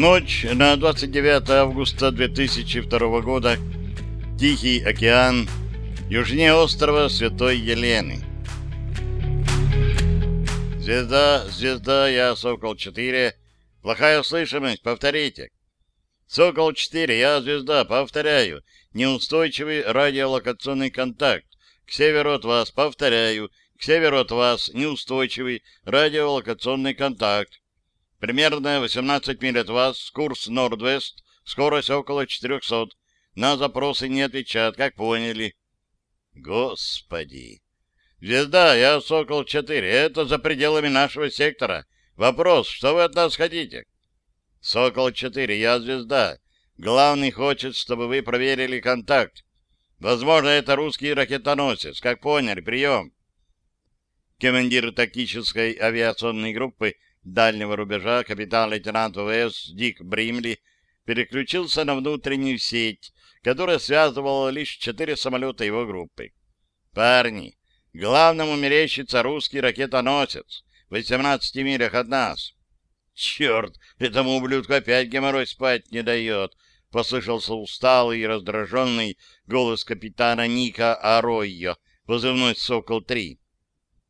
Ночь на 29 августа 2002 года. Тихий океан. Южнее острова Святой Елены. Звезда, звезда, я Сокол-4. Плохая услышимость, повторите. Сокол-4, я звезда, повторяю. Неустойчивый радиолокационный контакт. К северу от вас, повторяю. К северу от вас неустойчивый радиолокационный контакт. Примерно 18 миль от вас, курс Норд-Вест, скорость около 400. На запросы не отвечают, как поняли. Господи! Звезда, я Сокол-4, это за пределами нашего сектора. Вопрос, что вы от нас хотите? Сокол-4, я звезда. Главный хочет, чтобы вы проверили контакт. Возможно, это русский ракетоносец. Как поняли, прием. Командир тактической авиационной группы дальнего рубежа капитан-лейтенант ВВС Дик Бримли переключился на внутреннюю сеть, которая связывала лишь четыре самолета его группы. «Парни, главному мерещится русский ракетоносец в 18 милях от нас». «Черт, этому ублюдку опять геморрой спать не дает», — послышался усталый и раздраженный голос капитана Ника Аройо, позывной «Сокол-3».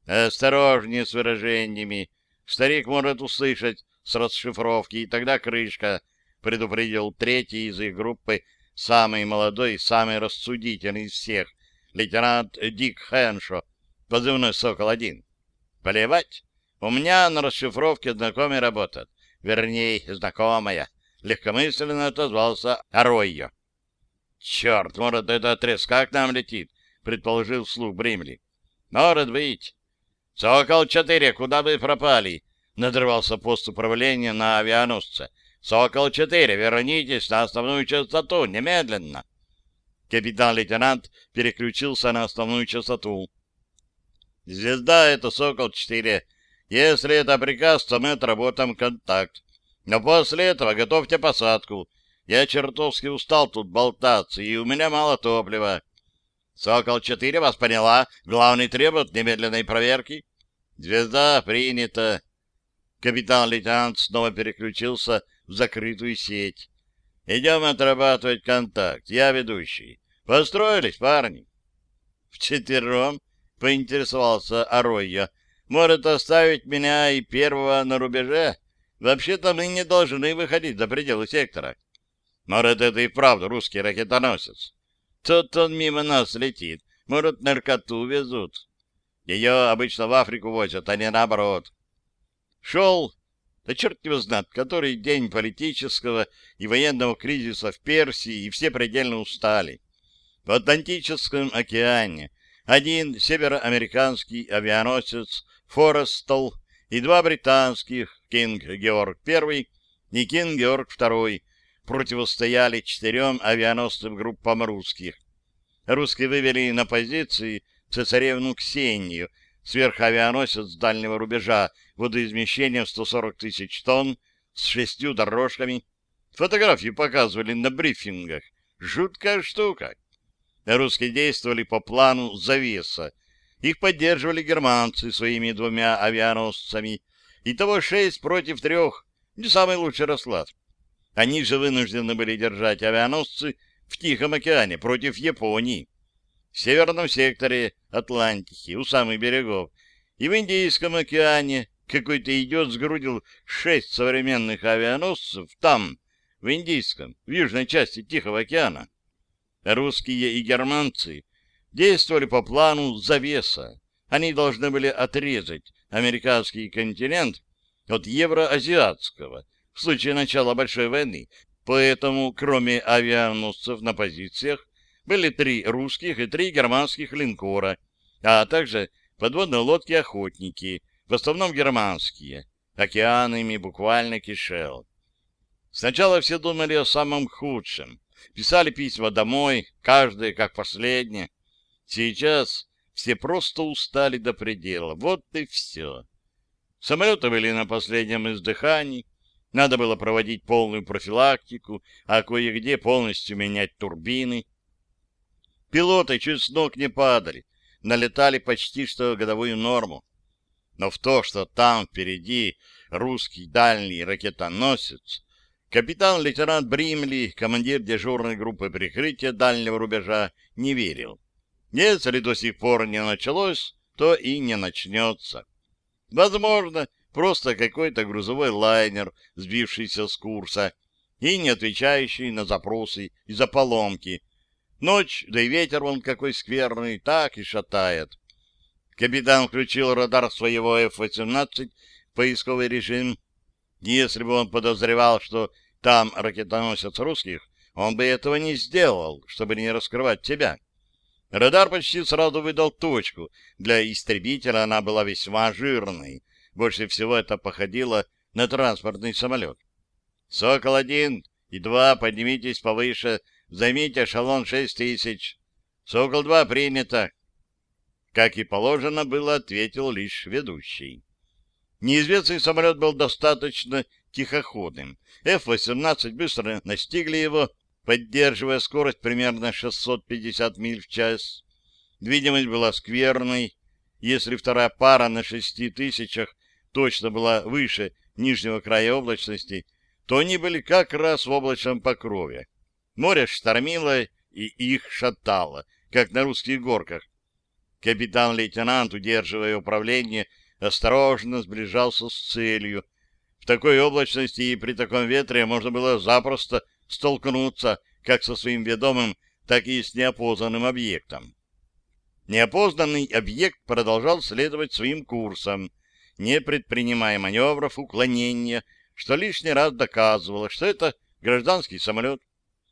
«Осторожнее с выражениями», Старик может услышать с расшифровки, и тогда крышка, — предупредил третий из их группы, самый молодой и самый рассудительный из всех, лейтенант Дик Хэншо, позывной «Сокол-1». «Поливать? У меня на расшифровке знакомый работает. Вернее, знакомая». Легкомысленно отозвался Аройо. «Черт, может, это треска к нам летит?» — предположил вслух Бримли. «Может быть. «Сокол-4, куда вы пропали?» — надрывался пост управления на авианосце. «Сокол-4, вернитесь на основную частоту, немедленно!» Капитан-лейтенант переключился на основную частоту. «Звезда — это Сокол-4. Если это приказ, то мы отработаем контакт. Но после этого готовьте посадку. Я чертовски устал тут болтаться, и у меня мало топлива. Сокол-4 вас поняла. Главный требует немедленной проверки. Звезда принята. Капитан-лейтенант снова переключился в закрытую сеть. Идем отрабатывать контакт. Я ведущий. Построились, парни? Вчетвером поинтересовался Аройя. Может оставить меня и первого на рубеже? Вообще-то мы не должны выходить за пределы сектора. Может, это и правда русский ракетоносец. Тут он мимо нас летит. Может, наркоту везут. Ее обычно в Африку возят, а не наоборот. Шел, да черт его знает, который день политического и военного кризиса в Персии, и все предельно устали. В Атлантическом океане один североамериканский авианосец «Форестал» и два британских «Кинг Георг I» и «Кинг Георг II» противостояли четырем авианосцам группам русских. Русские вывели на позиции цесаревну Ксению, сверхавианосец дальнего рубежа, водоизмещением 140 тысяч тонн, с шестью дорожками. Фотографии показывали на брифингах. Жуткая штука. Русские действовали по плану завеса. Их поддерживали германцы своими двумя авианосцами. Итого шесть против трех. Не самый лучший расклад. Они же вынуждены были держать авианосцы в Тихом океане против Японии в северном секторе Атлантики, у самых берегов, и в Индийском океане какой-то идиот сгрудил шесть современных авианосцев там, в Индийском, в южной части Тихого океана. Русские и германцы действовали по плану завеса. Они должны были отрезать американский континент от евроазиатского в случае начала Большой войны, поэтому, кроме авианосцев на позициях, были три русских и три германских линкора, а также подводные лодки-охотники, в основном германские. Океанами буквально кишел. Сначала все думали о самом худшем. Писали письма домой, каждый как последнее. Сейчас все просто устали до предела. Вот и все. Самолеты были на последнем издыхании. Надо было проводить полную профилактику, а кое-где полностью менять турбины. Пилоты чуть с ног не падали, налетали почти что годовую норму. Но в то, что там впереди русский дальний ракетоносец, Капитан-лейтенант Бримли, командир дежурной группы прикрытия дальнего рубежа, не верил. Если до сих пор не началось, то и не начнется. Возможно, просто какой-то грузовой лайнер, сбившийся с курса и не отвечающий на запросы из-за поломки. Ночь, да и ветер вон какой скверный, так и шатает. Капитан включил радар своего F-18 в поисковый режим. Если бы он подозревал, что там ракетоносец русских, он бы этого не сделал, чтобы не раскрывать тебя. Радар почти сразу выдал точку. Для истребителя она была весьма жирной. Больше всего это походило на транспортный самолет. «Сокол-1 и 2, поднимитесь повыше, займите эшелон 6 тысяч. Сокол-2 принято». Как и положено было, ответил лишь ведущий. Неизвестный самолет был достаточно тихоходным. F-18 быстро настигли его, поддерживая скорость примерно 650 миль в час. Видимость была скверной. Если вторая пара на шести тысячах точно была выше нижнего края облачности, то они были как раз в облачном покрове. Море штормило и их шатало, как на русских горках. Капитан-лейтенант, удерживая управление, осторожно сближался с целью. В такой облачности и при таком ветре можно было запросто столкнуться как со своим ведомым, так и с неопознанным объектом. Неопознанный объект продолжал следовать своим курсом, не предпринимая маневров уклонения, что лишний раз доказывало, что это гражданский самолет.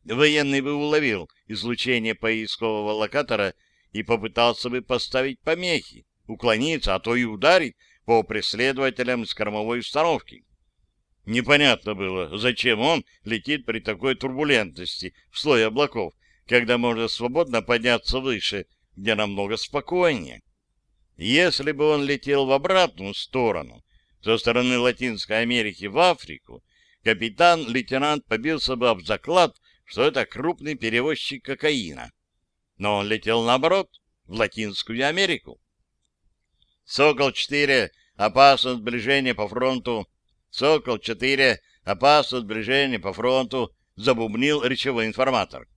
Военный бы уловил излучение поискового локатора и попытался бы поставить помехи, уклониться, а то и ударить по преследователям с кормовой установки. Непонятно было, зачем он летит при такой турбулентности в слое облаков, когда можно свободно подняться выше, где намного спокойнее. Если бы он летел в обратную сторону, со стороны Латинской Америки в Африку, капитан-лейтенант побился бы об заклад, что это крупный перевозчик кокаина. Но он летел наоборот, в Латинскую Америку. «Сокол-4, опасно сближение по фронту», «Сокол-4, опасно сближение по фронту», — забубнил речевой информатор.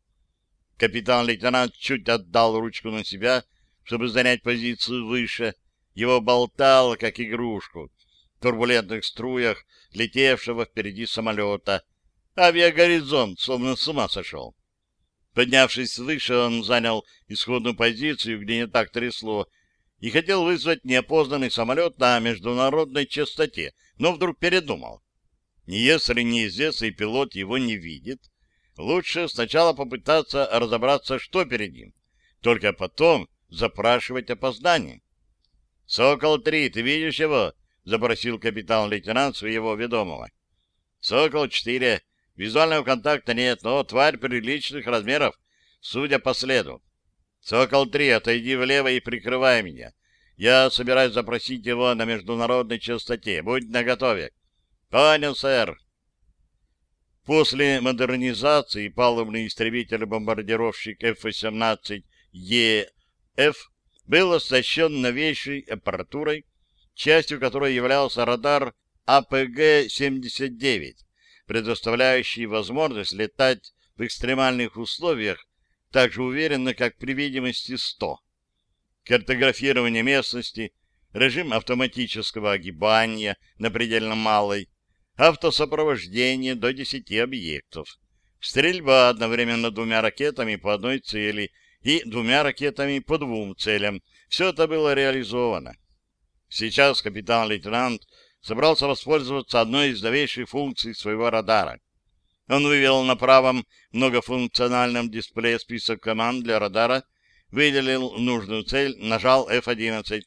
Капитан-лейтенант чуть отдал ручку на себя, чтобы занять позицию выше. Его болтало, как игрушку, в турбулентных струях летевшего впереди самолета. Авиагоризонт словно с ума сошел. Поднявшись выше, он занял исходную позицию, где не так трясло, и хотел вызвать неопознанный самолет на международной частоте, но вдруг передумал. Если неизвестный пилот его не видит, лучше сначала попытаться разобраться, что перед ним, только потом запрашивать опоздание. «Сокол-3, ты видишь его?» — запросил капитан-лейтенант своего ведомого. «Сокол-4, визуального контакта нет, но тварь приличных размеров, судя по следу. «Сокол-3, отойди влево и прикрывай меня. Я собираюсь запросить его на международной частоте. Будь наготове». «Понял, сэр». После модернизации палубный истребитель-бомбардировщик F-18EF был оснащен новейшей аппаратурой, частью которой являлся радар АПГ-79, предоставляющий возможность летать в экстремальных условиях так же уверенно, как при видимости 100. Картографирование местности, режим автоматического огибания на предельно малой, автосопровождение до 10 объектов, стрельба одновременно двумя ракетами по одной цели и двумя ракетами по двум целям. Все это было реализовано. Сейчас капитан-лейтенант собрался воспользоваться одной из новейших функций своего радара — он вывел на правом многофункциональном дисплее список команд для радара, выделил нужную цель, нажал F-11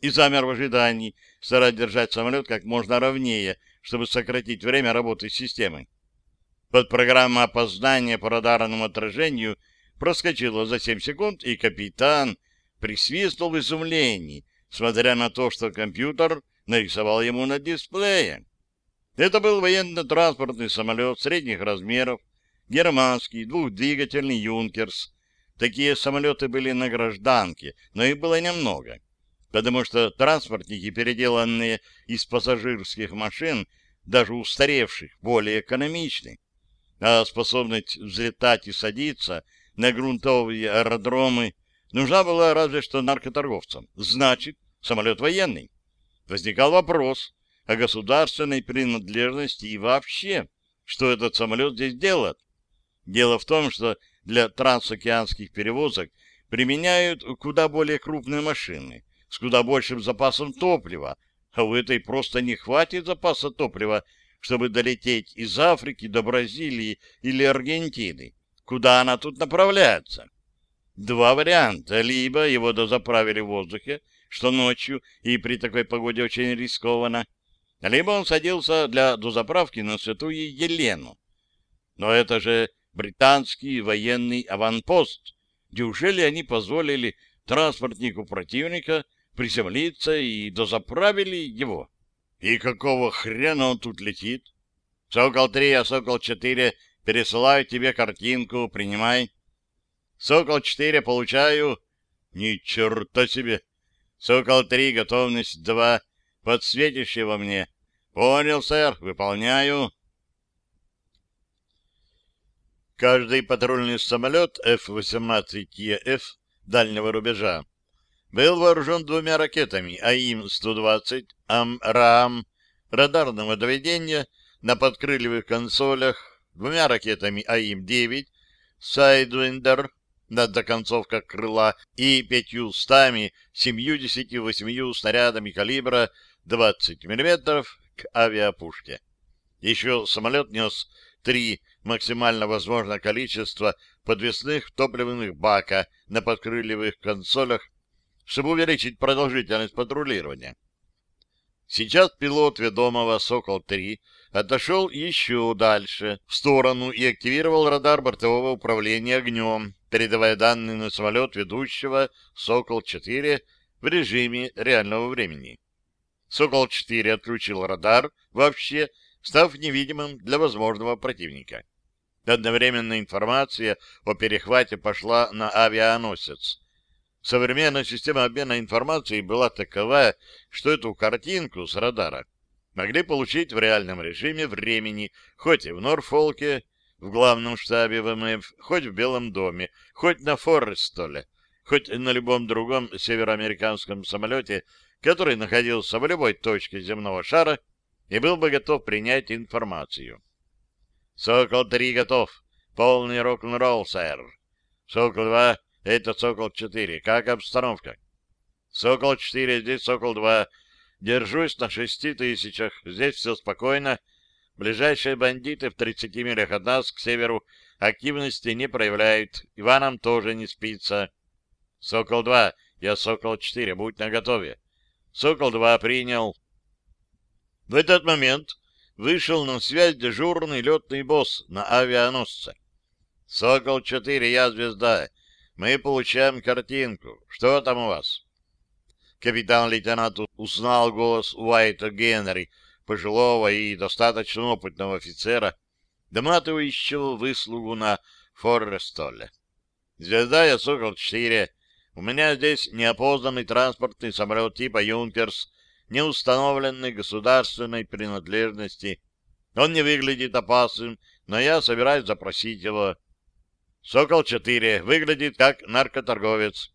и замер в ожидании, стараясь держать самолет как можно ровнее, чтобы сократить время работы системы. Под программа опознания по радарному отражению проскочила за 7 секунд, и капитан присвистнул в изумлении, смотря на то, что компьютер нарисовал ему на дисплее. Это был военно-транспортный самолет средних размеров, германский, двухдвигательный «Юнкерс». Такие самолеты были на гражданке, но их было немного, потому что транспортники, переделанные из пассажирских машин, даже устаревших, более экономичны. А способность взлетать и садиться на грунтовые аэродромы нужна была разве что наркоторговцам. Значит, самолет военный. Возникал вопрос о государственной принадлежности и вообще, что этот самолет здесь делает. Дело в том, что для трансокеанских перевозок применяют куда более крупные машины с куда большим запасом топлива, а у этой просто не хватит запаса топлива, чтобы долететь из Африки до Бразилии или Аргентины. Куда она тут направляется? Два варианта. Либо его дозаправили в воздухе, что ночью и при такой погоде очень рискованно, либо он садился для дозаправки на святую Елену. Но это же британский военный аванпост. Неужели они позволили транспортнику противника приземлиться и дозаправили его? И какого хрена он тут летит? Сокол-3, а Сокол-4 пересылаю тебе картинку, принимай. Сокол-4 получаю. Ни черта себе! Сокол-3, готовность 2, подсветишь во мне. Понял, сэр, выполняю. Каждый патрульный самолет F-18EF дальнего рубежа был вооружен двумя ракетами AIM-120 AMRAAM радарного доведения на подкрыльевых консолях, двумя ракетами AIM-9 Sidewinder над доконцовкой крыла и пятью стами, семьюдесятью восьмию снарядами калибра 20 мм к авиапушке. Еще самолет нес три максимально возможное количество подвесных топливных бака на подкрыльевых консолях, чтобы увеличить продолжительность патрулирования. Сейчас пилот ведомого «Сокол-3» отошел еще дальше, в сторону, и активировал радар бортового управления огнем, передавая данные на самолет ведущего «Сокол-4» в режиме реального времени. «Сокол-4» отключил радар вообще, став невидимым для возможного противника. Одновременно информация о перехвате пошла на авианосец. Современная система обмена информацией была такова, что эту картинку с радара могли получить в реальном режиме времени, хоть и в Норфолке, в главном штабе ВМФ, хоть в Белом доме, хоть на Форрестоле, хоть на любом другом североамериканском самолете, который находился в любой точке земного шара и был бы готов принять информацию. «Сокол-3 готов. Полный рок-н-ролл, сэр. Сокол-2 — это Сокол-4. Как обстановка?» «Сокол-4, здесь Сокол-2. Держусь на шести тысячах. Здесь все спокойно. Ближайшие бандиты в 30 милях от нас к северу активности не проявляют. Иванам тоже не спится. Сокол-2, я Сокол-4, будь наготове. Сокол-2 принял. В этот момент вышел на связь дежурный летный босс на авианосце. «Сокол-4, я звезда. Мы получаем картинку. Что там у вас?» Капитан-лейтенант узнал голос Уайта Генри, пожилого и достаточно опытного офицера, доматывающего выслугу на Форрестоле. «Звезда, я Сокол-4. У меня здесь неопознанный транспортный самолет типа «Юнкерс», неустановленной государственной принадлежности. Он не выглядит опасным, но я собираюсь запросить его. Сокол-4 выглядит как наркоторговец.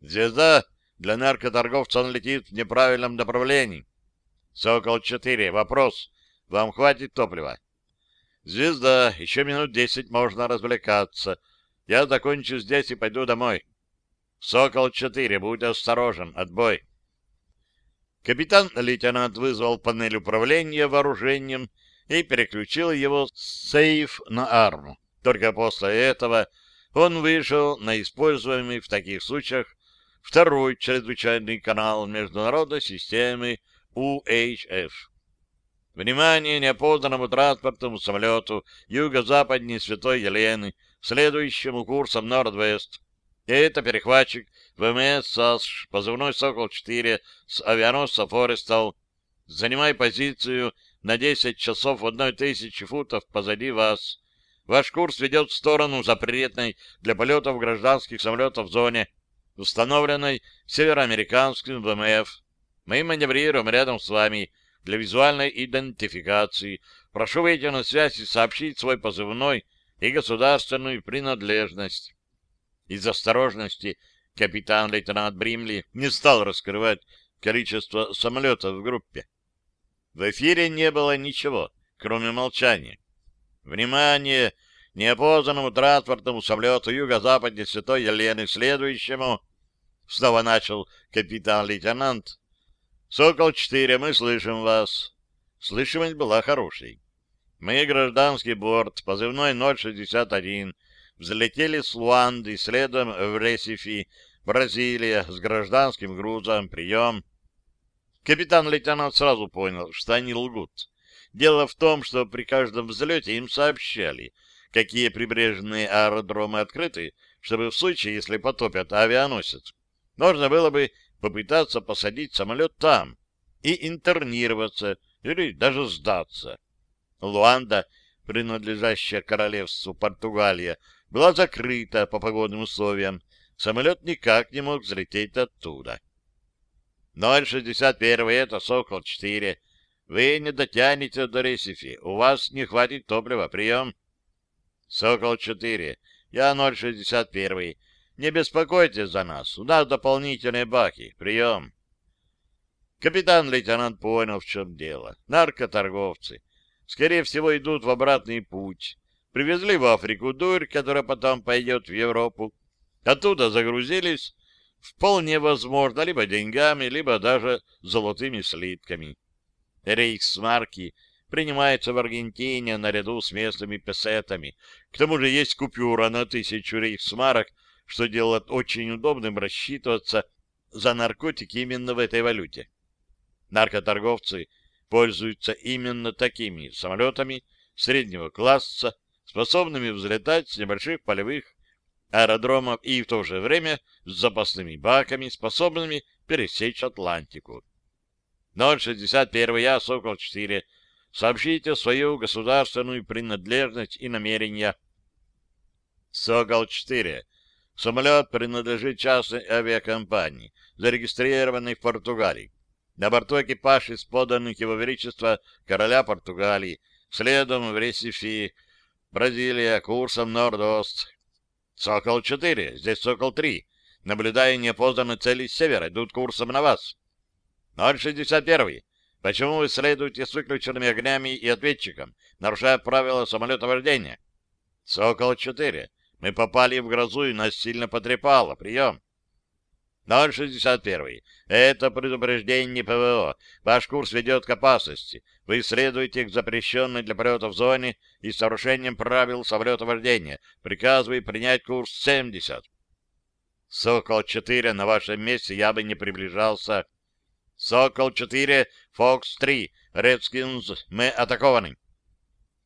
Звезда для наркоторговца он летит в неправильном направлении. Сокол-4, вопрос. Вам хватит топлива? Звезда, еще минут десять можно развлекаться. Я закончу здесь и пойду домой. Сокол-4, будь осторожен, отбой. Капитан-лейтенант вызвал панель управления вооружением и переключил его с сейф на арму. Только после этого он вышел на используемый в таких случаях второй чрезвычайный канал международной системы UHF. Внимание неопознанному транспортному самолету юго-западнее Святой Елены, следующему курсом Норд-Вест. Это перехватчик ВМС САСШ, позывной «Сокол-4» с авианосца «Форестал». Занимай позицию на 10 часов в одной тысячи футов позади вас. Ваш курс ведет в сторону запретной для полетов гражданских самолетов зоне, установленной североамериканским ВМФ. Мы маневрируем рядом с вами. для визуальной идентификации. Прошу выйти на связь и сообщить свой позывной и государственную принадлежность. Из осторожности капитан-лейтенант Бримли не стал раскрывать количество самолетов в группе. В эфире не было ничего, кроме молчания. Внимание! Неопознанному транспортному самолету юго-западнее Святой Елены, следующему... Снова начал капитан-лейтенант. «Сокол-4, мы слышим вас». Слышимость была хорошей. Мы, гражданский борт, позывной 061, взлетели с Луанды, следом в Ресифи, Бразилия, с гражданским грузом, прием. Капитан-лейтенант сразу понял, что они лгут. Дело в том, что при каждом взлете им сообщали, какие прибрежные аэродромы открыты, чтобы в случае, если потопят авианосец, можно было бы попытаться посадить самолет там и интернироваться или даже сдаться. Луанда, принадлежащая королевству Португалия, была закрыта по погодным условиям. Самолет никак не мог взлететь оттуда. 061 это Сокол-4. Вы не дотянете до Ресифи. У вас не хватит топлива. Прием. Сокол-4. Я 061. Не беспокойтесь за нас. У нас дополнительные баки. Прием. Капитан-лейтенант понял, в чем дело. Наркоторговцы скорее всего, идут в обратный путь. Привезли в Африку дурь, которая потом пойдет в Европу. Оттуда загрузились, вполне возможно, либо деньгами, либо даже золотыми слитками. Рейхсмарки принимаются в Аргентине наряду с местными песетами. К тому же есть купюра на тысячу рейхсмарок, что делает очень удобным рассчитываться за наркотики именно в этой валюте. Наркоторговцы — пользуются именно такими самолетами среднего класса, способными взлетать с небольших полевых аэродромов и в то же время с запасными баками, способными пересечь Атлантику. 061 я, Сокол-4. Сообщите свою государственную принадлежность и намерения. Сокол-4. Самолет принадлежит частной авиакомпании, зарегистрированной в Португалии. На борту экипаж из поданных его величества короля Португалии, следом в Ресифи, Бразилия, курсом Норд-Ост. Сокол-4, здесь Сокол-3. Наблюдая неопознанные цели с севера, идут курсом на вас. 061. Почему вы следуете с выключенными огнями и ответчиком, нарушая правила самолетовождения? Сокол-4. Мы попали в грозу и нас сильно потрепало. Прием. 061. Это предупреждение ПВО. Ваш курс ведет к опасности. Вы следуете к запрещенной для полетов зоне и с нарушением правил самолетовождения. Приказываю принять курс 70. Сокол-4, на вашем месте я бы не приближался. Сокол-4, Фокс-3, Редскинс, мы атакованы.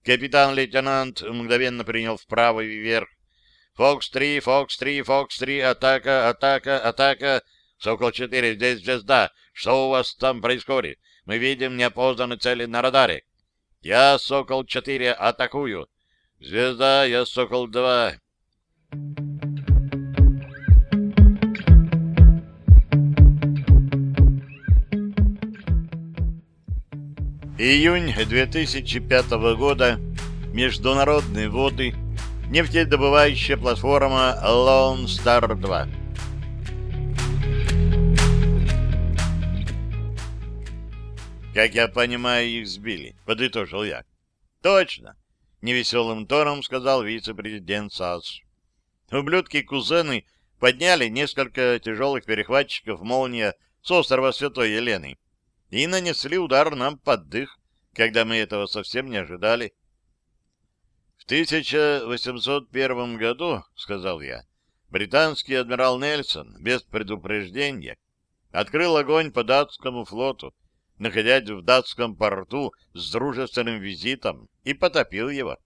Капитан-лейтенант мгновенно принял вправо и вверх. Фокс-3, Фокс-3, Фокс-3, атака, атака, атака. Сокол-4, здесь звезда. Что у вас там происходит? Мы видим неопознанные цели на радаре. Я Сокол-4, атакую. Звезда, я Сокол-2. Июнь 2005 года. Международные воды нефтедобывающая платформа Lone Star 2. Как я понимаю, их сбили, подытожил я. Точно, невеселым тоном сказал вице-президент САС. Ублюдки-кузены подняли несколько тяжелых перехватчиков «Молния» с острова Святой Елены и нанесли удар нам под дых, когда мы этого совсем не ожидали. 1801 году, — сказал я, — британский адмирал Нельсон без предупреждения открыл огонь по датскому флоту, находясь в датском порту с дружественным визитом, и потопил его.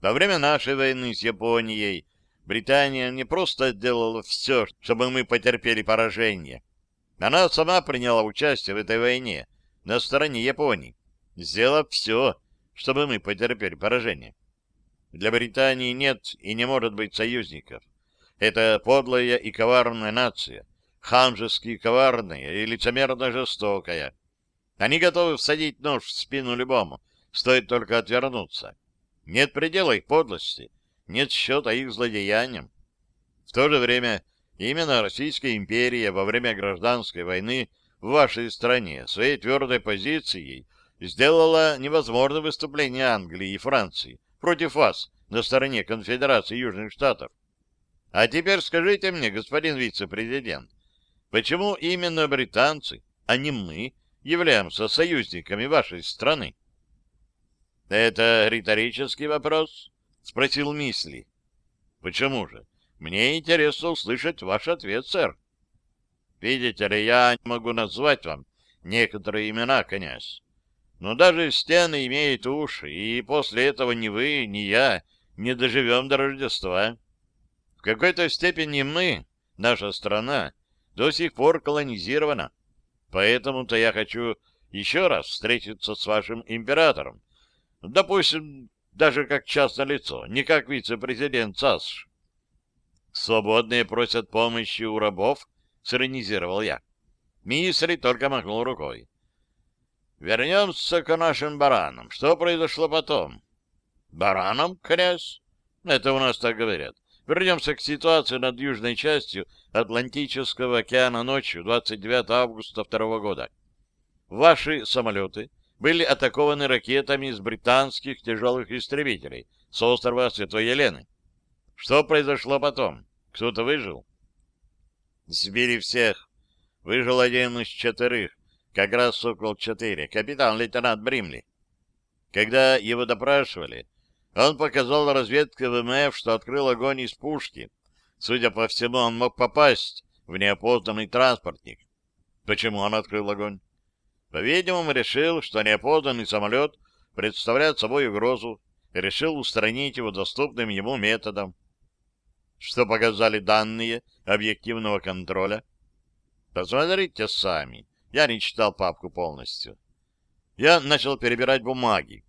Во время нашей войны с Японией Британия не просто сделала все, чтобы мы потерпели поражение. Она сама приняла участие в этой войне на стороне Японии, сделав все, чтобы мы потерпели поражение. Для Британии нет и не может быть союзников. Это подлая и коварная нация, ханжески коварная и лицемерно жестокая. Они готовы всадить нож в спину любому, стоит только отвернуться. Нет предела их подлости, нет счета их злодеяниям. В то же время именно Российская империя во время гражданской войны в вашей стране своей твердой позицией сделала невозможным выступление Англии и Франции против вас на стороне Конфедерации Южных Штатов. А теперь скажите мне, господин вице-президент, почему именно британцы, а не мы, являемся союзниками вашей страны? — Это риторический вопрос? — спросил Мисли. — Почему же? Мне интересно услышать ваш ответ, сэр. — Видите ли, я не могу назвать вам некоторые имена, князь. Но даже стены имеют уши, и после этого ни вы, ни я не доживем до Рождества. В какой-то степени мы, наша страна, до сих пор колонизирована. Поэтому-то я хочу еще раз встретиться с вашим императором. Допустим, даже как частное лицо, не как вице-президент САСШ. Свободные просят помощи у рабов, сиронизировал я. Мисли только махнул рукой. Вернемся к нашим баранам. Что произошло потом? Баранам, князь? Это у нас так говорят. Вернемся к ситуации над южной частью Атлантического океана ночью 29 августа 2 года. Ваши самолеты были атакованы ракетами из британских тяжелых истребителей с острова Святой Елены. Что произошло потом? Кто-то выжил? Сбили всех. Выжил один из четырех, как раз Сокол-4, капитан-лейтенант Бримли. Когда его допрашивали, он показал разведке ВМФ, что открыл огонь из пушки. Судя по всему, он мог попасть в неопознанный транспортник. Почему он открыл огонь? По-видимому, решил, что неопознанный самолет представляет собой угрозу, и решил устранить его доступным ему методом. Что показали данные объективного контроля? Посмотрите сами. Я не читал папку полностью. Я начал перебирать бумаги.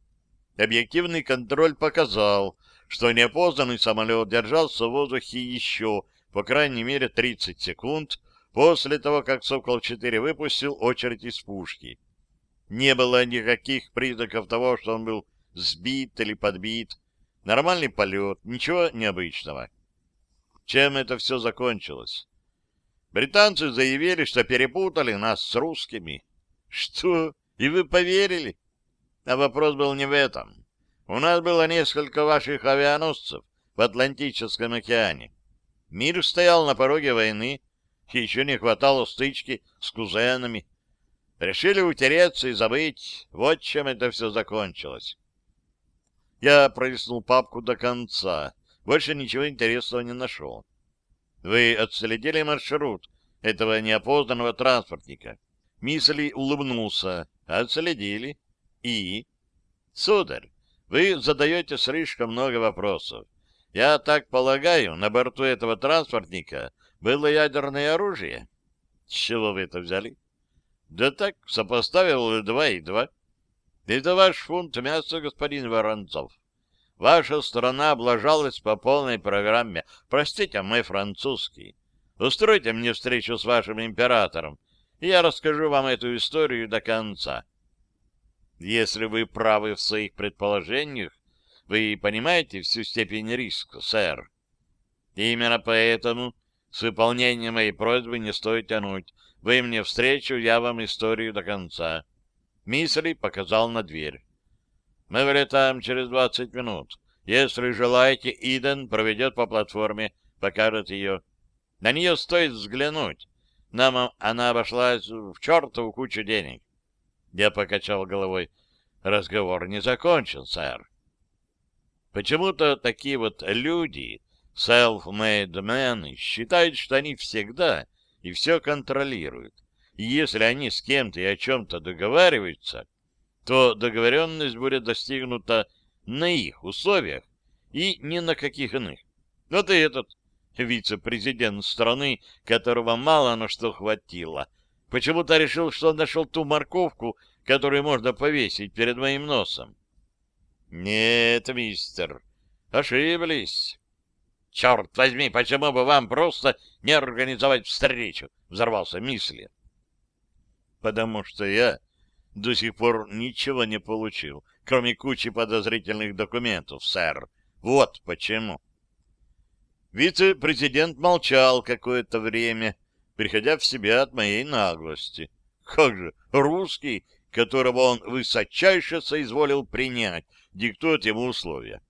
Объективный контроль показал, что неопознанный самолет держался в воздухе еще, по крайней мере, 30 секунд после того, как «Сокол-4» выпустил очередь из пушки. Не было никаких признаков того, что он был сбит или подбит. Нормальный полет, ничего необычного. Чем это все закончилось? Британцы заявили, что перепутали нас с русскими. Что? И вы поверили? А вопрос был не в этом. У нас было несколько ваших авианосцев в Атлантическом океане. Мир стоял на пороге войны, еще не хватало стычки с кузенами. Решили утереться и забыть. Вот чем это все закончилось. Я пролистнул папку до конца. Больше ничего интересного не нашел. Вы отследили маршрут этого неопознанного транспортника? Мисли улыбнулся. Отследили. И? Сударь, вы задаете слишком много вопросов. Я так полагаю, на борту этого транспортника было ядерное оружие? С чего вы это взяли? Да так, сопоставил два и два. Это ваш фунт мяса, господин Воронцов. Ваша страна облажалась по полной программе. Простите, мой французский. Устройте мне встречу с вашим императором, и я расскажу вам эту историю до конца. Если вы правы в своих предположениях, вы понимаете всю степень риска, сэр. Именно поэтому с выполнением моей просьбы не стоит тянуть. Вы мне встречу, я вам историю до конца. Мисли показал на дверь. Мы вылетаем через двадцать минут. Если желаете, Иден проведет по платформе, покажет ее. На нее стоит взглянуть. Нам она обошлась в чертову кучу денег. Я покачал головой. Разговор не закончен, сэр. Почему-то такие вот люди, self-made men, считают, что они всегда и все контролируют. И если они с кем-то и о чем-то договариваются, то договоренность будет достигнута на их условиях и ни на каких иных. Вот и этот вице-президент страны, которого мало на что хватило, почему-то решил, что нашел ту морковку, которую можно повесить перед моим носом. Нет, мистер, ошиблись. Черт возьми, почему бы вам просто не организовать встречу? Взорвался Мисли. Потому что я до сих пор ничего не получил, кроме кучи подозрительных документов, сэр. Вот почему. Вице-президент молчал какое-то время, приходя в себя от моей наглости. Как же, русский, которого он высочайше соизволил принять, диктует ему условия.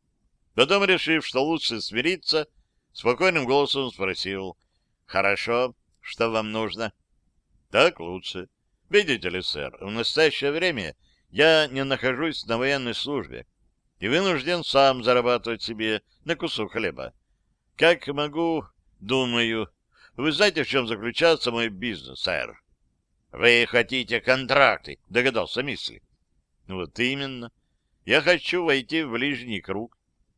Потом, решив, что лучше смириться, спокойным голосом спросил, «Хорошо, что вам нужно?» «Так лучше. Видите ли, сэр, в настоящее время я не нахожусь на военной службе и вынужден сам зарабатывать себе на кусок хлеба. Как могу, думаю. Вы знаете, в чем заключается мой бизнес, сэр? Вы хотите контракты, догадался Мисли. Вот именно. Я хочу войти в ближний круг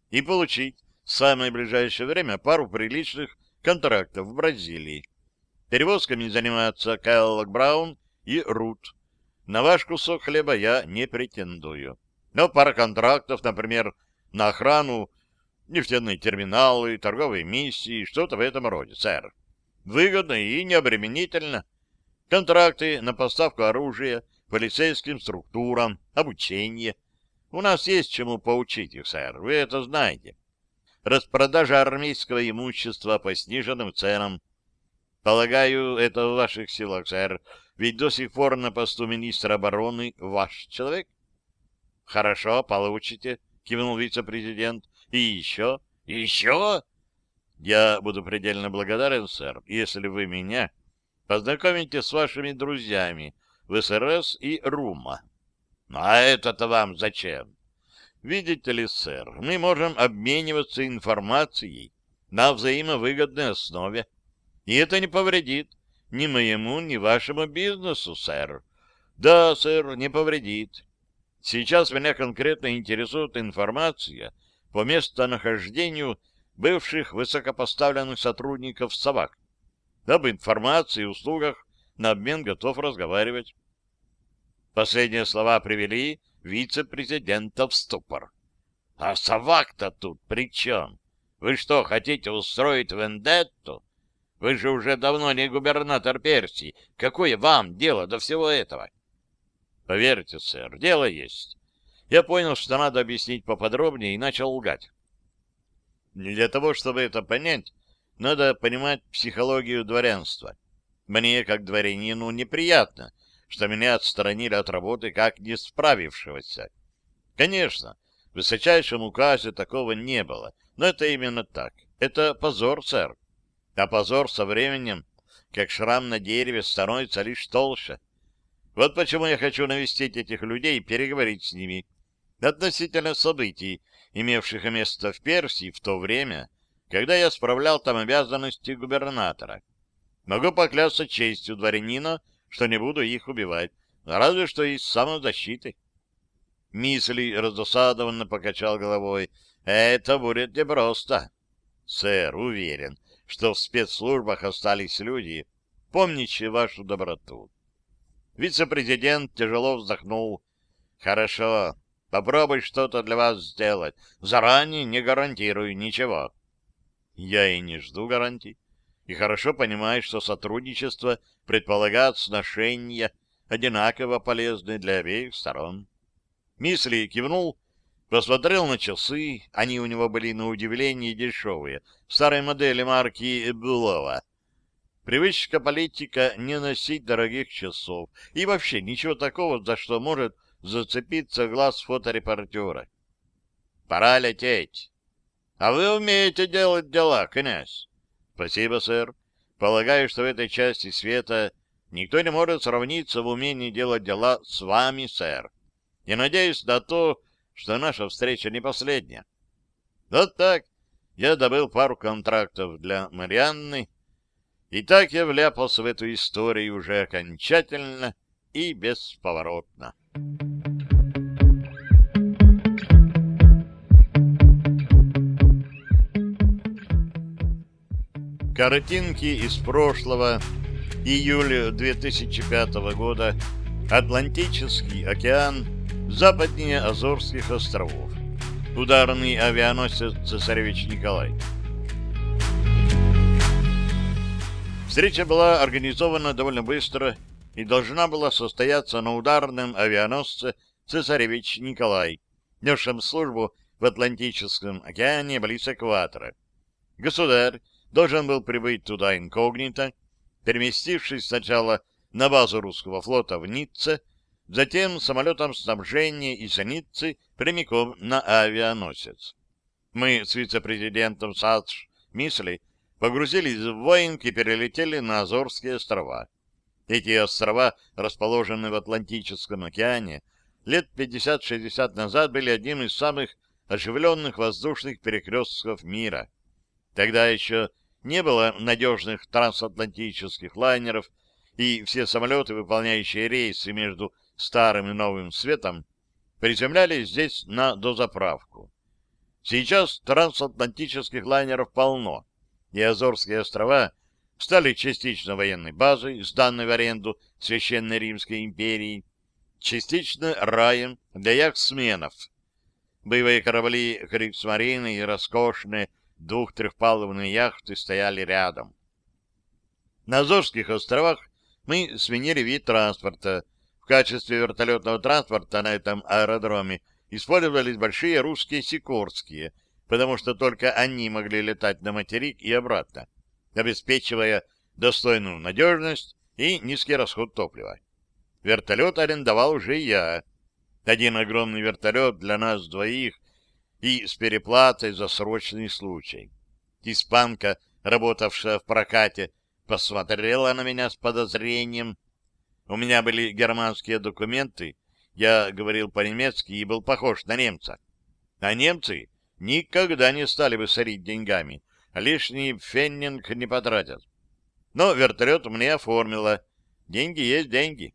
и получить в самое ближайшее время пару приличных контрактов в Бразилии. Перевозками занимаются Кайлок Браун и Рут. На ваш кусок хлеба я не претендую. Но пара контрактов, например, на охрану нефтяные терминалы, торговые миссии, что-то в этом роде, сэр. Выгодно и необременительно. Контракты на поставку оружия, полицейским структурам, обучение. У нас есть чему поучить их, сэр, вы это знаете. Распродажа армейского имущества по сниженным ценам. Полагаю, это в ваших силах, сэр, ведь до сих пор на посту министра обороны ваш человек. Хорошо, получите, кивнул вице-президент. И еще? Еще? Я буду предельно благодарен, сэр, если вы меня познакомите с вашими друзьями в СРС и РУМа. А это-то вам зачем? Видите ли, сэр, мы можем обмениваться информацией на взаимовыгодной основе. И это не повредит ни моему, ни вашему бизнесу, сэр. Да, сэр, не повредит. Сейчас меня конкретно интересует информация по местонахождению бывших высокопоставленных сотрудников САВАК. Об информации и услугах на обмен готов разговаривать. Последние слова привели вице-президента в ступор. — А САВАК-то тут при чем? Вы что, хотите устроить вендетту? Вы же уже давно не губернатор Персии. Какое вам дело до всего этого? — Поверьте, сэр, дело есть. Я понял, что надо объяснить поподробнее, и начал лгать. Для того, чтобы это понять, надо понимать психологию дворянства. Мне, как дворянину, неприятно, что меня отстранили от работы как не справившегося. Конечно, в высочайшем указе такого не было, но это именно так. Это позор, сэр. А позор со временем, как шрам на дереве, становится лишь толще. Вот почему я хочу навестить этих людей и переговорить с ними, относительно событий, имевших место в Персии в то время, когда я справлял там обязанности губернатора. Могу поклясться честью дворянина, что не буду их убивать, разве что из самозащиты. Мисли раздосадованно покачал головой. Это будет непросто. Сэр, уверен, что в спецслужбах остались люди, помнящие вашу доброту. Вице-президент тяжело вздохнул. Хорошо, Попробуй что-то для вас сделать. Заранее не гарантирую ничего. Я и не жду гарантий. И хорошо понимаю, что сотрудничество предполагает сношения, одинаково полезные для обеих сторон. Мисли кивнул, посмотрел на часы, они у него были на удивление дешевые, старой модели марки Булова. Привычка политика не носить дорогих часов и вообще ничего такого, за что может зацепиться глаз фоторепортера. Пора лететь. А вы умеете делать дела, князь. Спасибо, сэр. Полагаю, что в этой части света никто не может сравниться в умении делать дела с вами, сэр. И надеюсь на то, что наша встреча не последняя. Вот так я добыл пару контрактов для Марианны, и так я вляпался в эту историю уже окончательно и бесповоротно. Картинки из прошлого. Июль 2005 года. Атлантический океан. Западнее Азорских островов. Ударный авианосец «Цесаревич Николай». Встреча была организована довольно быстро и должна была состояться на ударном авианосце «Цесаревич Николай», несшем службу в Атлантическом океане близ экватора. Государь должен был прибыть туда инкогнито, переместившись сначала на базу русского флота в Ницце, затем самолетом снабжения из Ниццы прямиком на авианосец. Мы с вице-президентом САДШ Мисли погрузились в воинг и перелетели на Азорские острова. Эти острова, расположенные в Атлантическом океане, лет 50-60 назад были одним из самых оживленных воздушных перекрестков мира. Тогда еще не было надежных трансатлантических лайнеров, и все самолеты, выполняющие рейсы между Старым и Новым Светом, приземлялись здесь на дозаправку. Сейчас трансатлантических лайнеров полно, и Азорские острова стали частично военной базой, сданной в аренду Священной Римской империи, частично раем для яхтсменов. Боевые корабли Криксмарины и роскошные двух-трехпалубные яхты стояли рядом. На Азорских островах мы сменили вид транспорта. В качестве вертолетного транспорта на этом аэродроме использовались большие русские Сикорские, потому что только они могли летать на материк и обратно, обеспечивая достойную надежность и низкий расход топлива. Вертолет арендовал уже я. Один огромный вертолет для нас двоих и с переплатой за срочный случай. Испанка, работавшая в прокате, посмотрела на меня с подозрением. У меня были германские документы, я говорил по-немецки и был похож на немца. А немцы никогда не стали бы сорить деньгами, лишний феннинг не потратят. Но вертолет мне оформила. Деньги есть деньги.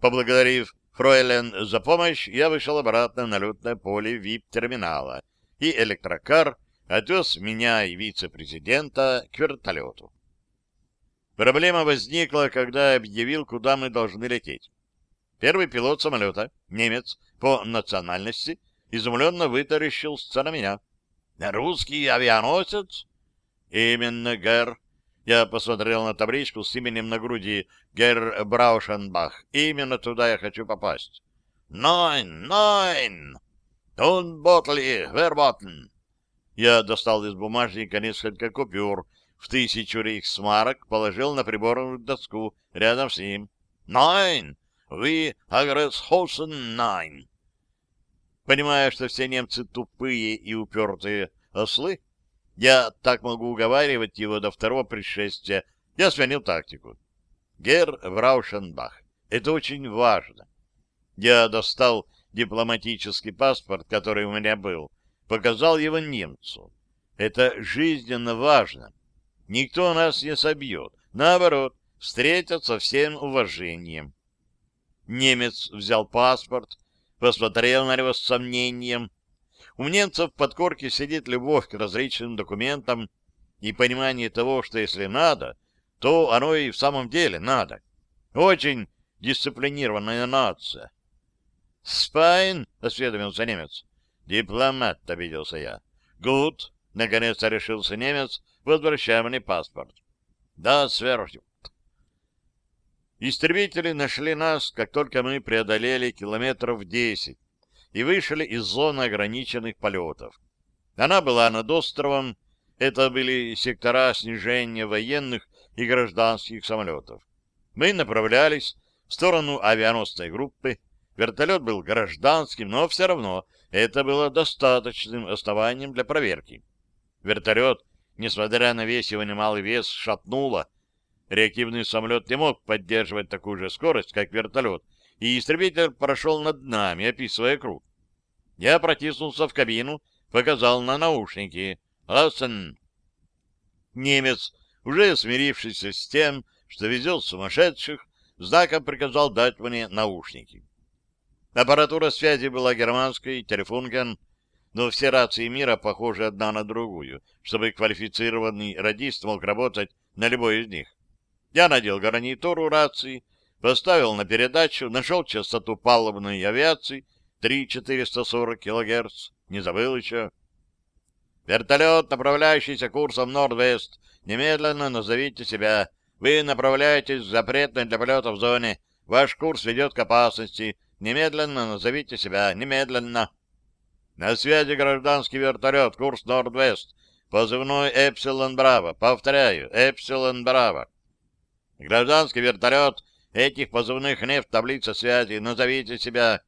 Поблагодарив Фройлен за помощь, я вышел обратно на летное поле ВИП-терминала, и электрокар отвез меня и вице-президента к вертолету. Проблема возникла, когда объявил, куда мы должны лететь. Первый пилот самолета, немец по национальности, изумленно вытаращился на меня. «Русский авианосец?» «Именно, Гэр», я посмотрел на табличку с именем на груди Герр Браушенбах. Именно туда я хочу попасть. «Найн! Найн! Тун Ботли! Верботен!» Я достал из бумажника несколько купюр в тысячу рейхсмарок, положил на приборную доску рядом с ним. «Найн! Вы Агресхоусен Найн!» Понимая, что все немцы тупые и упертые ослы, я так могу уговаривать его до второго пришествия. Я сменил тактику. Гер Враушенбах. Это очень важно. Я достал дипломатический паспорт, который у меня был, показал его немцу. Это жизненно важно. Никто нас не собьет. Наоборот, встретят со всем уважением. Немец взял паспорт, посмотрел на него с сомнением, у немцев в подкорке сидит любовь к различным документам и понимание того, что если надо, то оно и в самом деле надо. Очень дисциплинированная нация. «Spion?» — осведомился немец. «Дипломат», — обиделся я. «Gut», — наконец-то решился немец, возвращая мне паспорт. «Да, сверху». Истребители нашли нас, как только мы преодолели километров десять и вышли из зоны ограниченных полетов. Она была над островом, это были сектора снижения военных и гражданских самолетов. Мы направлялись в сторону авианосной группы, вертолет был гражданским, но все равно это было достаточным основанием для проверки. Вертолет, несмотря на весь его немалый вес, шатнуло. Реактивный самолет не мог поддерживать такую же скорость, как вертолет, и истребитель прошел над нами, описывая круг. Я протиснулся в кабину, показал на наушники. «Лассен!» Немец, уже смирившись с тем, что везет сумасшедших, знаком приказал дать мне наушники. Аппаратура связи была германской, телефонген, но все рации мира похожи одна на другую, чтобы квалифицированный радист мог работать на любой из них. Я надел гарнитуру рации, поставил на передачу, нашел частоту палубной авиации 3-440 килогерц. Не забыл еще. Вертолет, направляющийся курсом Норд-Вест. Немедленно назовите себя. Вы направляетесь в запретной для полета в зоне. Ваш курс ведет к опасности. Немедленно назовите себя. Немедленно. На связи гражданский вертолет. Курс Норд-Вест. Позывной Эпсилон Браво. Повторяю, Эпсилон Браво. Гражданский вертолет. Этих позывных нет в таблице связи. Назовите себя.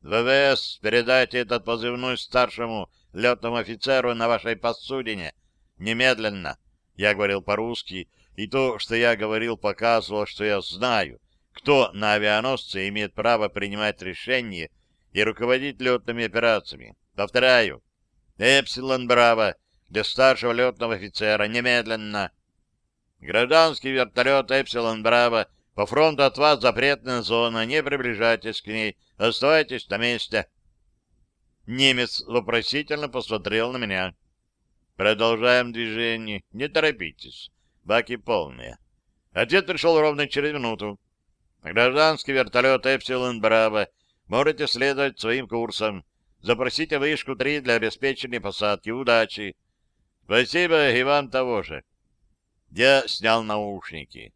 ВВС, передайте этот позывной старшему летному офицеру на вашей посудине. Немедленно. Я говорил по-русски, и то, что я говорил, показывало, что я знаю, кто на авианосце имеет право принимать решения и руководить летными операциями. Повторяю, Эпсилон Браво для старшего летного офицера немедленно. Гражданский вертолет Эпсилон Браво по фронту от вас запретная зона, не приближайтесь к ней, оставайтесь на месте. Немец вопросительно посмотрел на меня. Продолжаем движение, не торопитесь. Баки полные. Ответ пришел ровно через минуту. Гражданский вертолет «Эпсилон Браво». Можете следовать своим курсом. Запросите вышку 3 для обеспечения посадки. Удачи. Спасибо, и вам того же. Я снял наушники.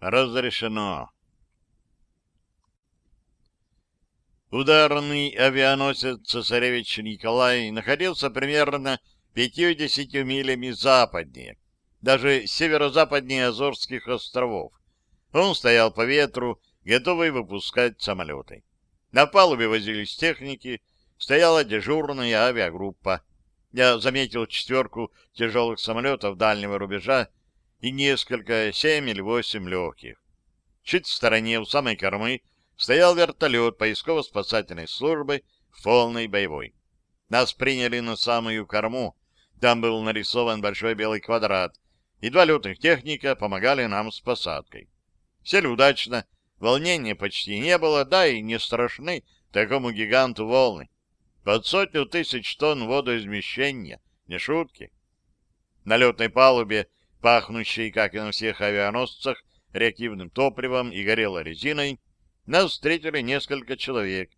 Разрешено. Ударный авианосец «Цесаревич Николай» находился примерно 50 милями западнее даже северо-западнее Азорских островов. Он стоял по ветру, готовый выпускать самолеты. На палубе возились техники, стояла дежурная авиагруппа. Я заметил четверку тяжелых самолетов дальнего рубежа и несколько, семь или восемь легких. Чуть в стороне, у самой кормы, стоял вертолет поисково-спасательной службы в полной боевой. Нас приняли на самую корму. Там был нарисован большой белый квадрат, и два летных техника помогали нам с посадкой. Сели удачно, волнения почти не было, да и не страшны такому гиганту волны. Под сотню тысяч тонн водоизмещения, не шутки. На летной палубе, пахнущей, как и на всех авианосцах, реактивным топливом и горелой резиной, нас встретили несколько человек,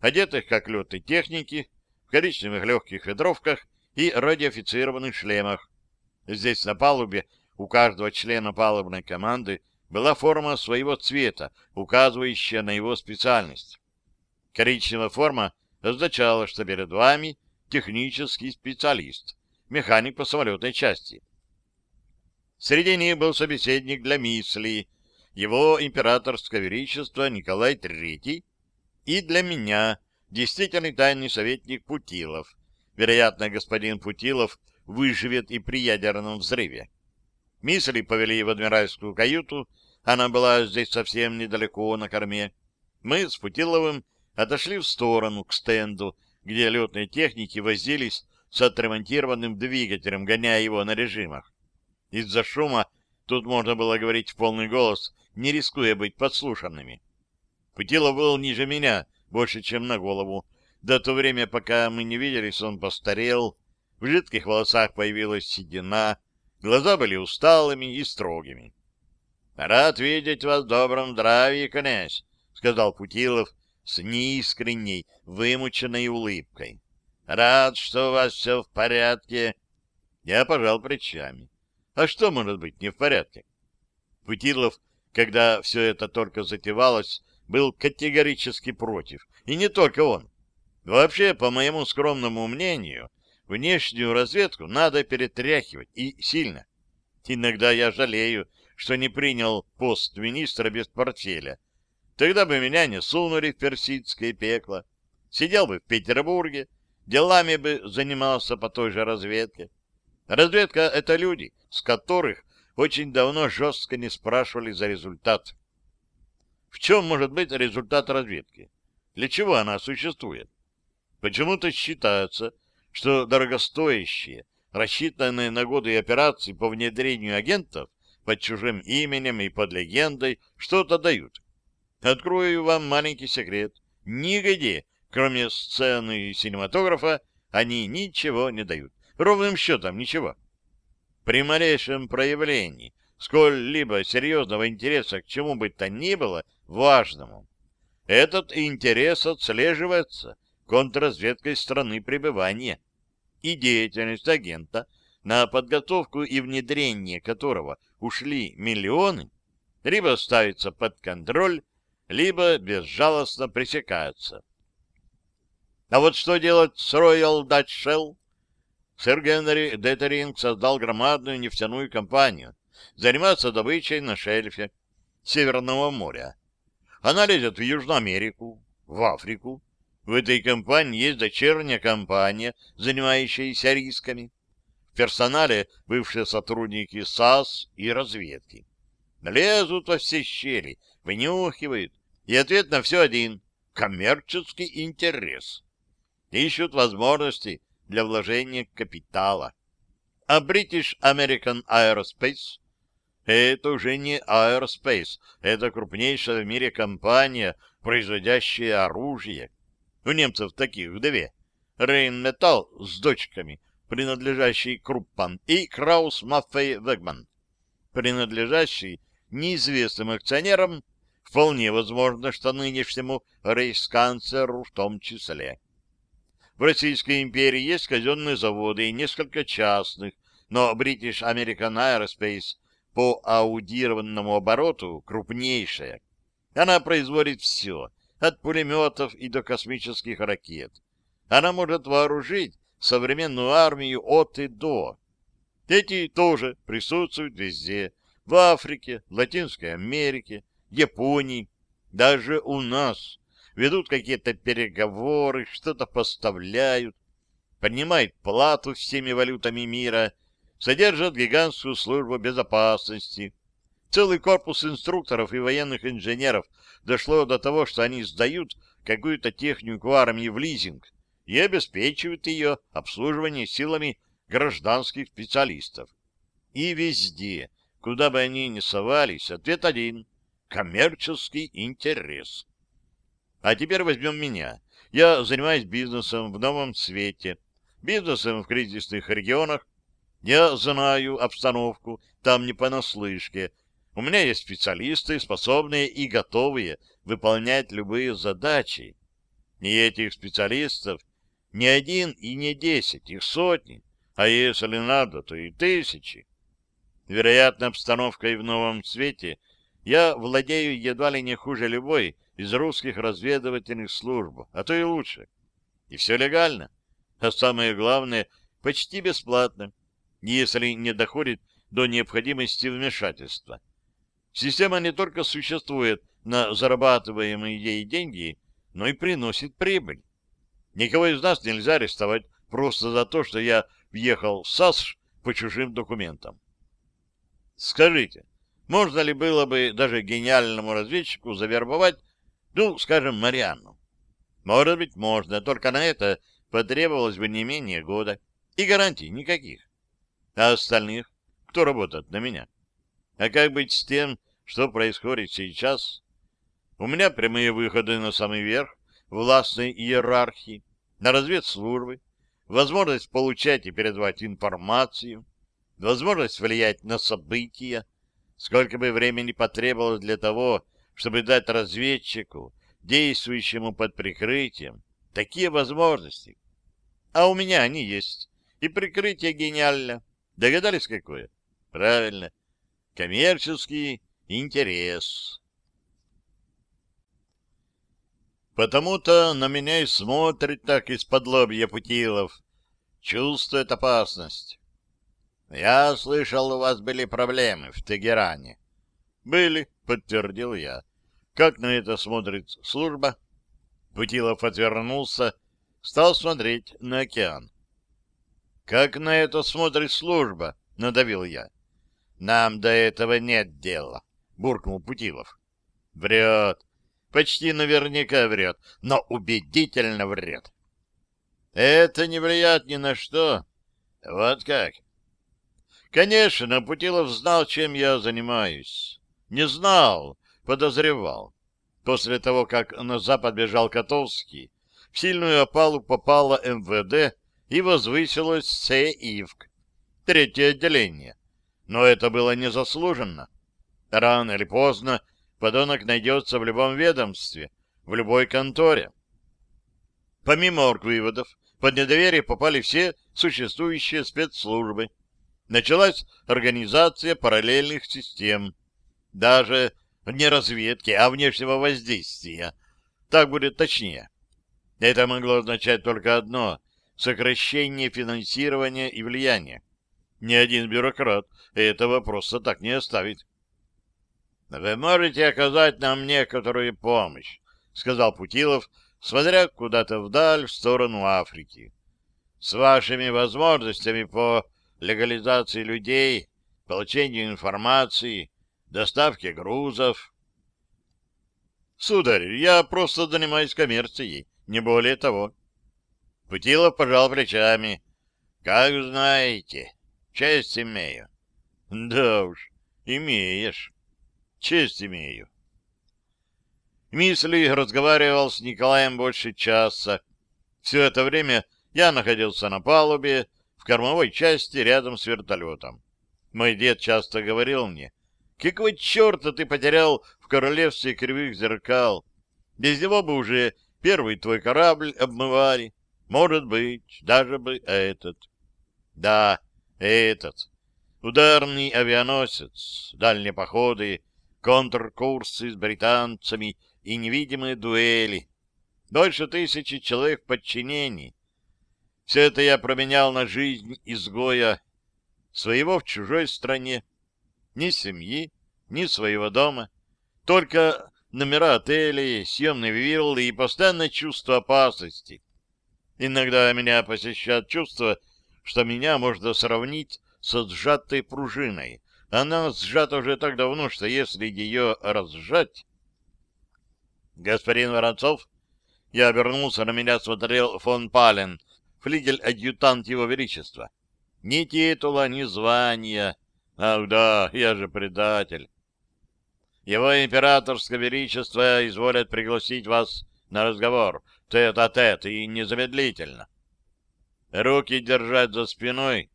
одетых как летные техники, в коричневых легких ветровках и радиофицированных шлемах, Здесь на палубе у каждого члена палубной команды была форма своего цвета, указывающая на его специальность. Коричневая форма означала, что перед вами технический специалист, механик по самолетной части. Среди них был собеседник для мисли, его императорское величество Николай III, и для меня действительный тайный советник Путилов. Вероятно, господин Путилов — выживет и при ядерном взрыве. Мисли повели в адмиральскую каюту, она была здесь совсем недалеко на корме. Мы с Путиловым отошли в сторону, к стенду, где летные техники возились с отремонтированным двигателем, гоняя его на режимах. Из-за шума тут можно было говорить в полный голос, не рискуя быть подслушанными. Путилов был ниже меня, больше, чем на голову. До то время, пока мы не виделись, он постарел, в жидких волосах появилась седина, глаза были усталыми и строгими. — Рад видеть вас в добром здравии, князь, — сказал Путилов с неискренней, вымученной улыбкой. — Рад, что у вас все в порядке. Я пожал плечами. А что может быть не в порядке? Путилов, когда все это только затевалось, был категорически против. И не только он. Вообще, по моему скромному мнению, Внешнюю разведку надо перетряхивать, и сильно. Иногда я жалею, что не принял пост министра без портфеля. Тогда бы меня не сунули в персидское пекло. Сидел бы в Петербурге, делами бы занимался по той же разведке. Разведка — это люди, с которых очень давно жестко не спрашивали за результат. В чем может быть результат разведки? Для чего она существует? Почему-то считается, что дорогостоящие, рассчитанные на годы операции по внедрению агентов под чужим именем и под легендой, что-то дают. Открою вам маленький секрет. Нигде, кроме сцены и синематографа, они ничего не дают. Ровным счетом ничего. При малейшем проявлении сколь-либо серьезного интереса к чему бы то ни было важному, этот интерес отслеживается контрразведкой страны пребывания, и деятельность агента на подготовку и внедрение которого ушли миллионы, либо ставится под контроль, либо безжалостно пресекается. А вот что делать с Royal Dutch Shell? Сэр Генри Детеринг создал громадную нефтяную компанию, заниматься добычей на шельфе Северного моря. Она лезет в Южную Америку, в Африку. В этой компании есть дочерняя компания, занимающаяся рисками. В персонале бывшие сотрудники САС и разведки. Лезут во все щели, вынюхивают, и ответ на все один — коммерческий интерес. Ищут возможности для вложения капитала. А British American Aerospace — это уже не Aerospace, это крупнейшая в мире компания, производящая оружие. У немцев таких две. Рейнметалл с дочками, принадлежащий Круппан, и Краус Маффей Вегман, принадлежащий неизвестным акционерам, вполне возможно, что нынешнему рейхсканцлеру в том числе. В Российской империи есть казенные заводы и несколько частных, но British American Aerospace по аудированному обороту крупнейшая. Она производит все, от пулеметов и до космических ракет. Она может вооружить современную армию от и до. Эти тоже присутствуют везде, в Африке, Латинской Америке, Японии, даже у нас. Ведут какие-то переговоры, что-то поставляют, поднимают плату всеми валютами мира, содержат гигантскую службу безопасности. Целый корпус инструкторов и военных инженеров дошло до того, что они сдают какую-то технику армии в лизинг и обеспечивают ее обслуживание силами гражданских специалистов. И везде, куда бы они ни совались, ответ один — коммерческий интерес. А теперь возьмем меня. Я занимаюсь бизнесом в новом свете, бизнесом в кризисных регионах. Я знаю обстановку, там не понаслышке. У меня есть специалисты, способные и готовые выполнять любые задачи. И этих специалистов не один и не десять, их сотни, а если надо, то и тысячи. Вероятно, обстановкой в новом свете я владею едва ли не хуже любой из русских разведывательных служб, а то и лучше. И все легально, а самое главное, почти бесплатно, если не доходит до необходимости вмешательства. Система не только существует на зарабатываемые ей деньги, но и приносит прибыль. Никого из нас нельзя арестовать просто за то, что я въехал в САСШ по чужим документам. Скажите, можно ли было бы даже гениальному разведчику завербовать, ну, скажем, Марианну? Может быть, можно, только на это потребовалось бы не менее года. И гарантий никаких. А остальных? Кто работает на меня? А как быть с тем, что происходит сейчас? У меня прямые выходы на самый верх властной иерархии, на разведслужбы, возможность получать и передавать информацию, возможность влиять на события, сколько бы времени потребовалось для того, чтобы дать разведчику, действующему под прикрытием, такие возможности. А у меня они есть. И прикрытие гениально. Догадались, какое? Правильно. Коммерческий интерес. Потому-то на меня и смотрит так из-под лобья Путилов. Чувствует опасность. Я слышал, у вас были проблемы в Тегеране. Были, подтвердил я. Как на это смотрит служба? Путилов отвернулся, стал смотреть на океан. Как на это смотрит служба? Надавил я. Нам до этого нет дела, буркнул Путилов. Врет. Почти наверняка врет, но убедительно врет. Это не влияет ни на что. Вот как. Конечно, Путилов знал, чем я занимаюсь. Не знал, подозревал. После того, как на запад бежал Котовский, в сильную опалу попало МВД и возвысилось СЭИВК, третье отделение. Но это было незаслуженно. Рано или поздно подонок найдется в любом ведомстве, в любой конторе. Помимо оргвыводов, под недоверие попали все существующие спецслужбы — Началась организация параллельных систем, даже не разведки, а внешнего воздействия. Так будет точнее. Это могло означать только одно — сокращение финансирования и влияния. Ни один бюрократ этого просто так не оставит. «Вы можете оказать нам некоторую помощь», — сказал Путилов, смотря куда-то вдаль, в сторону Африки. «С вашими возможностями по легализации людей, получению информации, доставке грузов». «Сударь, я просто занимаюсь коммерцией, не более того». Путилов пожал плечами. «Как знаете, честь имею». «Да уж, имеешь». Честь имею. Мисли разговаривал с Николаем больше часа. Все это время я находился на палубе, в кормовой части рядом с вертолетом. Мой дед часто говорил мне, «Какого черта ты потерял в королевстве кривых зеркал? Без него бы уже первый твой корабль обмывали. Может быть, даже бы этот». Да, этот. Ударный авианосец, дальние походы, контркурсы с британцами и невидимые дуэли. Больше тысячи человек в подчинении. Все это я променял на жизнь изгоя, своего в чужой стране. Ни семьи, ни своего дома. Только номера отелей, съемные виллы и постоянное чувство опасности. Иногда меня посещает чувство, что меня можно сравнить со сжатой пружиной, она сжата уже так давно, что если ее разжать... Господин Воронцов, я обернулся, на меня смотрел фон Пален, флигель-адъютант его величества. Ни титула, ни звания. Ах да, я же предатель. Его императорское величество изволят пригласить вас на разговор, тет-а-тет, -тет, и незамедлительно. Руки держать за спиной.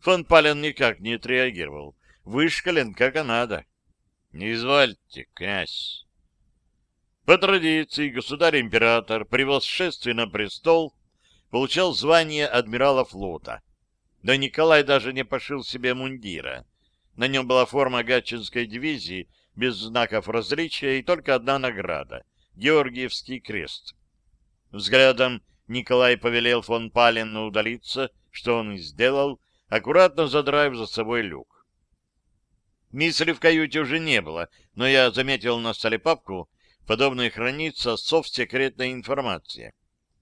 Фон Пален никак не отреагировал вышкален как надо. Не извольте, князь. По традиции государь-император при восшествии на престол получал звание адмирала флота. Но Николай даже не пошил себе мундира. На нем была форма Гатчинской дивизии без знаков различия и только одна награда — Георгиевский крест. Взглядом Николай повелел фон Палену удалиться, что он и сделал, аккуратно задраив за собой люк. Мисли в каюте уже не было, но я заметил на столе папку, подобной хранится совсекретная информация.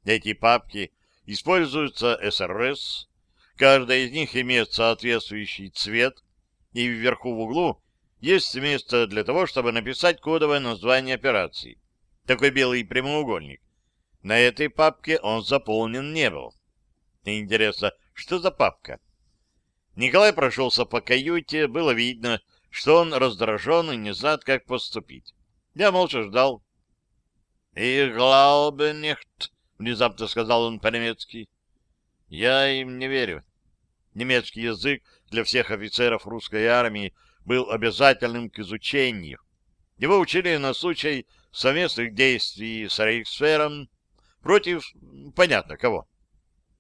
Эти папки используются СРС, каждая из них имеет соответствующий цвет, и вверху в углу есть место для того, чтобы написать кодовое название операции. Такой белый прямоугольник. На этой папке он заполнен не был. Интересно, что за папка? Николай прошелся по каюте, было видно, что он раздражен и не знает, как поступить. Я молча ждал. — Ich glaube nicht, — внезапно сказал он по-немецки. — Я им не верю. Немецкий язык для всех офицеров русской армии был обязательным к изучению. Его учили на случай совместных действий с Рейхсфером против, понятно, кого.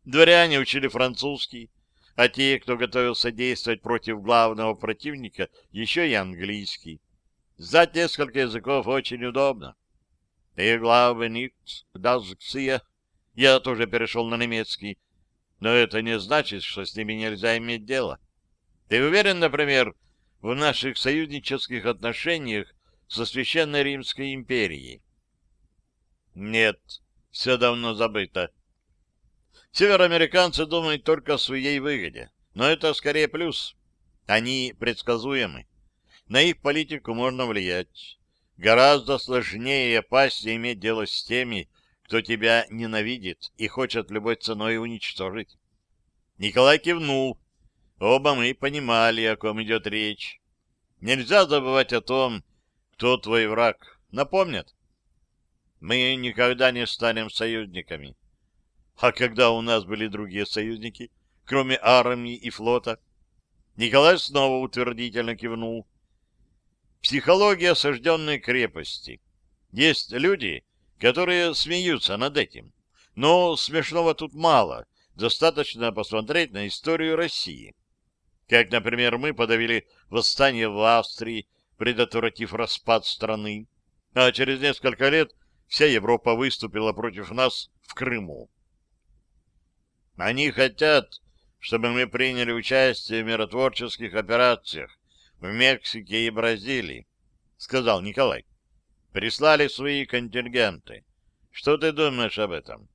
Дворяне учили французский, а те, кто готовился действовать против главного противника, еще и английский. Знать несколько языков очень удобно. И главы никт, дазксия. Я тоже перешел на немецкий, но это не значит, что с ними нельзя иметь дело. Ты уверен, например, в наших союзнических отношениях со Священной Римской империей? Нет, все давно забыто. Североамериканцы думают только о своей выгоде, но это скорее плюс. Они предсказуемы. На их политику можно влиять. Гораздо сложнее и опаснее иметь дело с теми, кто тебя ненавидит и хочет любой ценой уничтожить. Николай кивнул. Оба мы понимали, о ком идет речь. Нельзя забывать о том, кто твой враг. Напомнят? Мы никогда не станем союзниками. А когда у нас были другие союзники, кроме армии и флота? Николай снова утвердительно кивнул. Психология осажденной крепости. Есть люди, которые смеются над этим. Но смешного тут мало. Достаточно посмотреть на историю России. как, например, мы подавили восстание в Австрии, предотвратив распад страны, а через несколько лет вся Европа выступила против нас в Крыму. Они хотят, чтобы мы приняли участие в миротворческих операциях в Мексике и Бразилии, — сказал Николай. Прислали свои контингенты. Что ты думаешь об этом?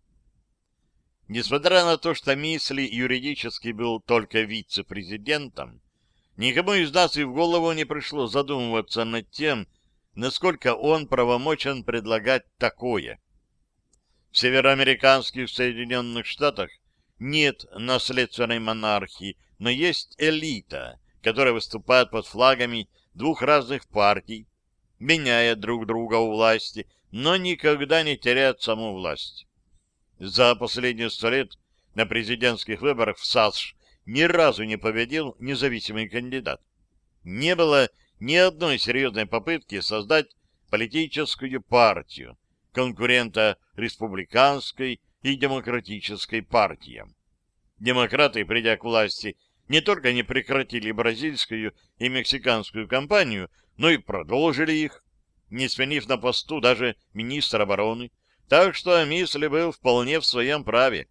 Несмотря на то, что Мисли юридически был только вице-президентом, никому из нас и в голову не пришло задумываться над тем, насколько он правомочен предлагать такое. В североамериканских Соединенных Штатах нет наследственной монархии, но есть элита, которая выступает под флагами двух разных партий, меняя друг друга у власти, но никогда не теряет саму власть. За последние сто лет на президентских выборах в САСШ ни разу не победил независимый кандидат. Не было ни одной серьезной попытки создать политическую партию, конкурента республиканской и демократической партиям. Демократы, придя к власти, не только не прекратили бразильскую и мексиканскую кампанию, но и продолжили их, не сменив на посту даже министра обороны, так что Мисли был вполне в своем праве.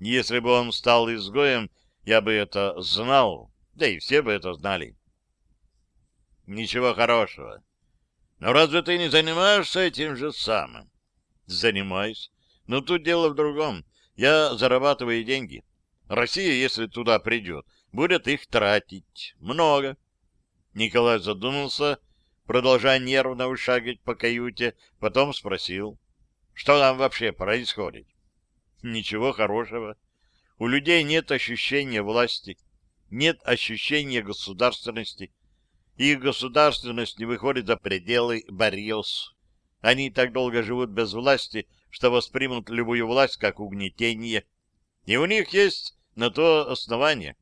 Если бы он стал изгоем, я бы это знал, да и все бы это знали. Ничего хорошего. Но разве ты не занимаешься этим же самым? Занимаюсь. Но тут дело в другом. Я зарабатываю деньги. Россия, если туда придет, будет их тратить. Много. Николай задумался, продолжая нервно ушагать по каюте, потом спросил, что там вообще происходит. Ничего хорошего. У людей нет ощущения власти, нет ощущения государственности. Их государственность не выходит за пределы Барьос. Они так долго живут без власти, что воспримут любую власть как угнетение. И у них есть на то основание.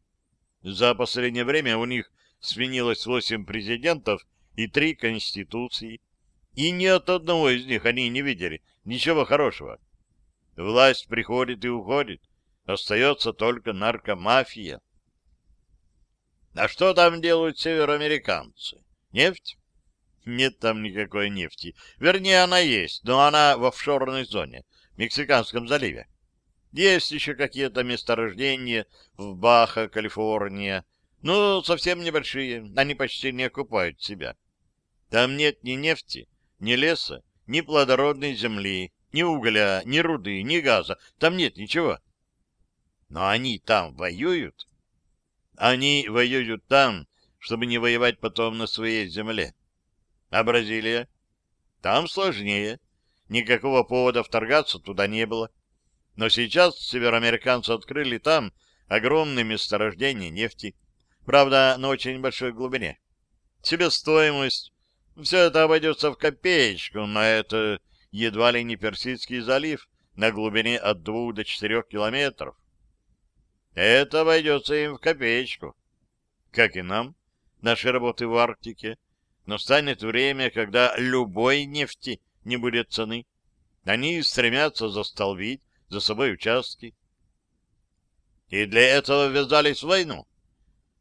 За последнее время у них сменилось восемь президентов и три конституции, и ни от одного из них они не видели ничего хорошего. Власть приходит и уходит, остается только наркомафия. А что там делают североамериканцы? Нефть? Нет там никакой нефти. Вернее, она есть, но она в офшорной зоне, в Мексиканском заливе. Есть еще какие-то месторождения в Баха, Калифорния, но совсем небольшие, они почти не окупают себя. Там нет ни нефти, ни леса, ни плодородной земли, ни угля, ни руды, ни газа. Там нет ничего. Но они там воюют. Они воюют там, чтобы не воевать потом на своей земле. А Бразилия? Там сложнее. Никакого повода вторгаться туда не было. Но сейчас североамериканцы открыли там огромные месторождения нефти. Правда, на очень большой глубине. Себестоимость все это обойдется в копеечку, но это едва ли не Персидский залив на глубине от двух до четырех километров. Это обойдется им в копеечку. Как и нам, наши работы в Арктике. Но станет время, когда любой нефти не будет цены. Они стремятся застолбить за собой участки. И для этого ввязались в войну.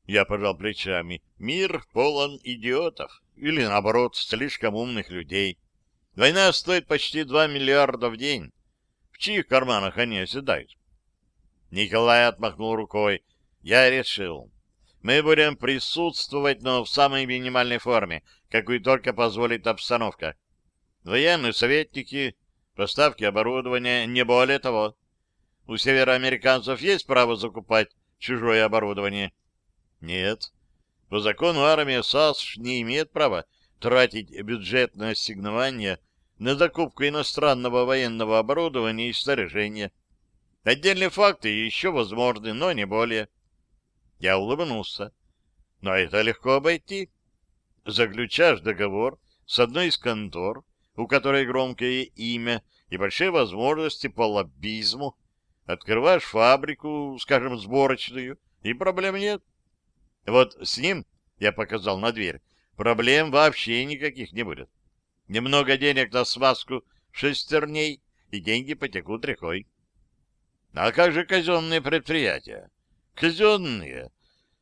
Я пожал плечами. Мир полон идиотов. Или, наоборот, слишком умных людей. Война стоит почти 2 миллиарда в день. В чьих карманах они оседают? Николай отмахнул рукой. Я решил. Мы будем присутствовать, но в самой минимальной форме, какую только позволит обстановка. Военные советники, поставки оборудования, не более того. У североамериканцев есть право закупать чужое оборудование? Нет. По закону армия САСШ не имеет права тратить бюджетное ассигнование на закупку иностранного военного оборудования и снаряжения. Отдельные факты еще возможны, но не более. Я улыбнулся. Но это легко обойти. Заключаешь договор с одной из контор, у которой громкое имя и большие возможности по лоббизму, открываешь фабрику, скажем, сборочную, и проблем нет. Вот с ним, я показал на дверь, проблем вообще никаких не будет. Немного денег на смазку шестерней, и деньги потекут рекой. А как же казенные предприятия? Казенные.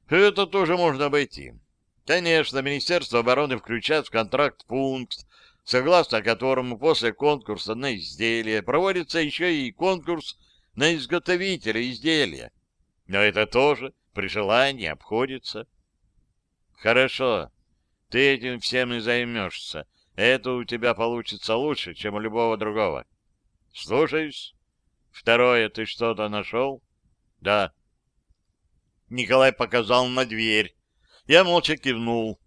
Это тоже можно обойти. Конечно, Министерство обороны включает в контракт пункт, согласно которому после конкурса на изделие проводится еще и конкурс на изготовителя изделия. Но это тоже при желании обходится. Хорошо, ты этим всем и займешься. Это у тебя получится лучше, чем у любого другого. Слушаюсь. Второе, ты что-то нашел? Да. Николай показал на дверь. Я молча кивнул.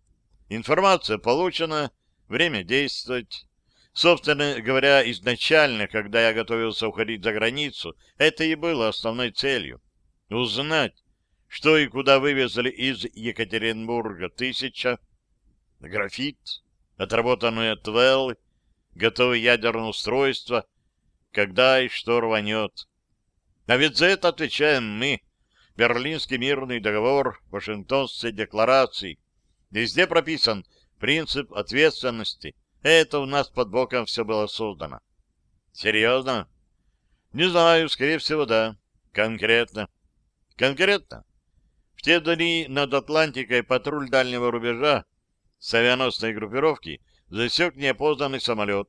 Информация получена, время действовать. Собственно говоря, изначально, когда я готовился уходить за границу, это и было основной целью. Узнать, что и куда вывезли из Екатеринбурга тысяча, графит, отработанные твеллы, готовые ядерные устройства, когда и что рванет. А ведь за это отвечаем мы, Берлинский мирный договор, Вашингтонской декларации. Везде прописан принцип ответственности. Это у нас под боком все было создано. Серьезно? Не знаю, скорее всего, да. Конкретно. Конкретно. В те дни над Атлантикой патруль дальнего рубежа с авианосной группировки засек неопознанный самолет.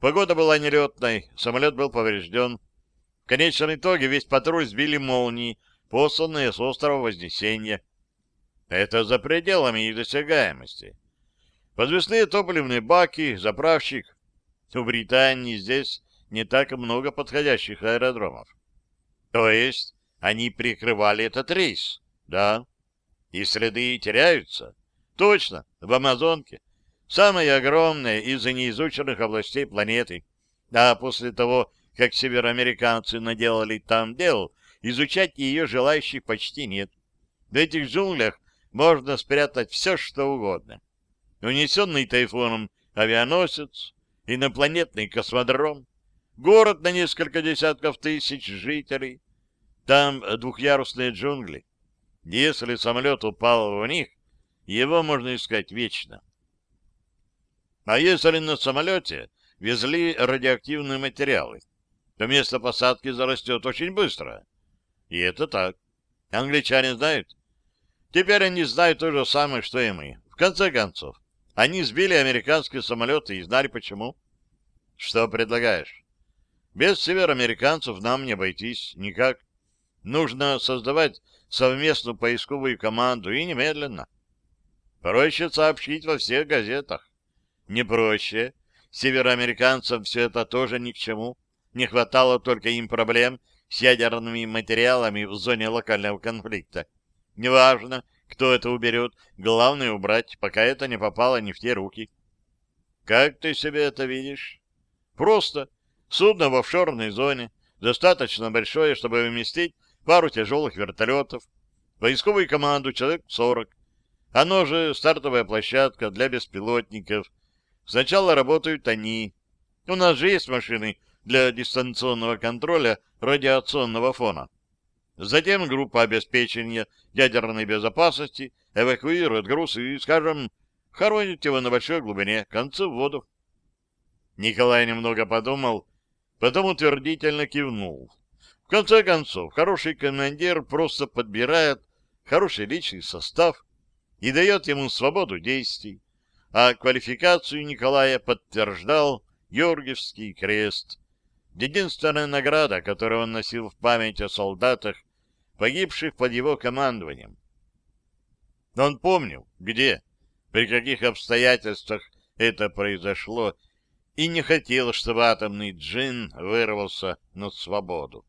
Погода была нелетной, самолет был поврежден. В конечном итоге весь патруль сбили молнии, посланные с острова Вознесения. Это за пределами их досягаемости. Подвесные топливные баки, заправщик. У Британии здесь не так много подходящих аэродромов. То есть они прикрывали этот рейс? Да. И следы теряются? Точно, в Амазонке. Самая огромная из неизученных областей планеты. А после того, как североамериканцы наделали там дел, изучать ее желающих почти нет. В этих джунглях можно спрятать все, что угодно. Унесенный тайфуном авианосец, инопланетный космодром, город на несколько десятков тысяч жителей. Там двухъярусные джунгли. Если самолет упал в них, его можно искать вечно. А если на самолете везли радиоактивные материалы, то место посадки зарастет очень быстро. И это так. Англичане знают. Теперь они знают то же самое, что и мы. В конце концов, они сбили американские самолеты и знали почему. Что предлагаешь? Без североамериканцев нам не обойтись никак. Нужно создавать совместную поисковую команду и немедленно. Проще сообщить во всех газетах. Не проще. Североамериканцам все это тоже ни к чему. Не хватало только им проблем с ядерными материалами в зоне локального конфликта. Неважно, кто это уберет, главное убрать, пока это не попало не в те руки. Как ты себе это видишь? Просто судно в офшорной зоне, достаточно большое, чтобы вместить пару тяжелых вертолетов, поисковую команду человек 40. Оно же стартовая площадка для беспилотников. Сначала работают они. У нас же есть машины для дистанционного контроля радиационного фона. Затем группа обеспечения ядерной безопасности эвакуирует груз и, скажем, хоронит его на большой глубине, концу в воду. Николай немного подумал, потом утвердительно кивнул. В конце концов, хороший командир просто подбирает хороший личный состав и дает ему свободу действий, а квалификацию Николая подтверждал Георгиевский крест, единственная награда, которую он носил в память о солдатах, погибших под его командованием. Он помнил, где, при каких обстоятельствах это произошло, и не хотел, чтобы атомный джин вырвался на свободу.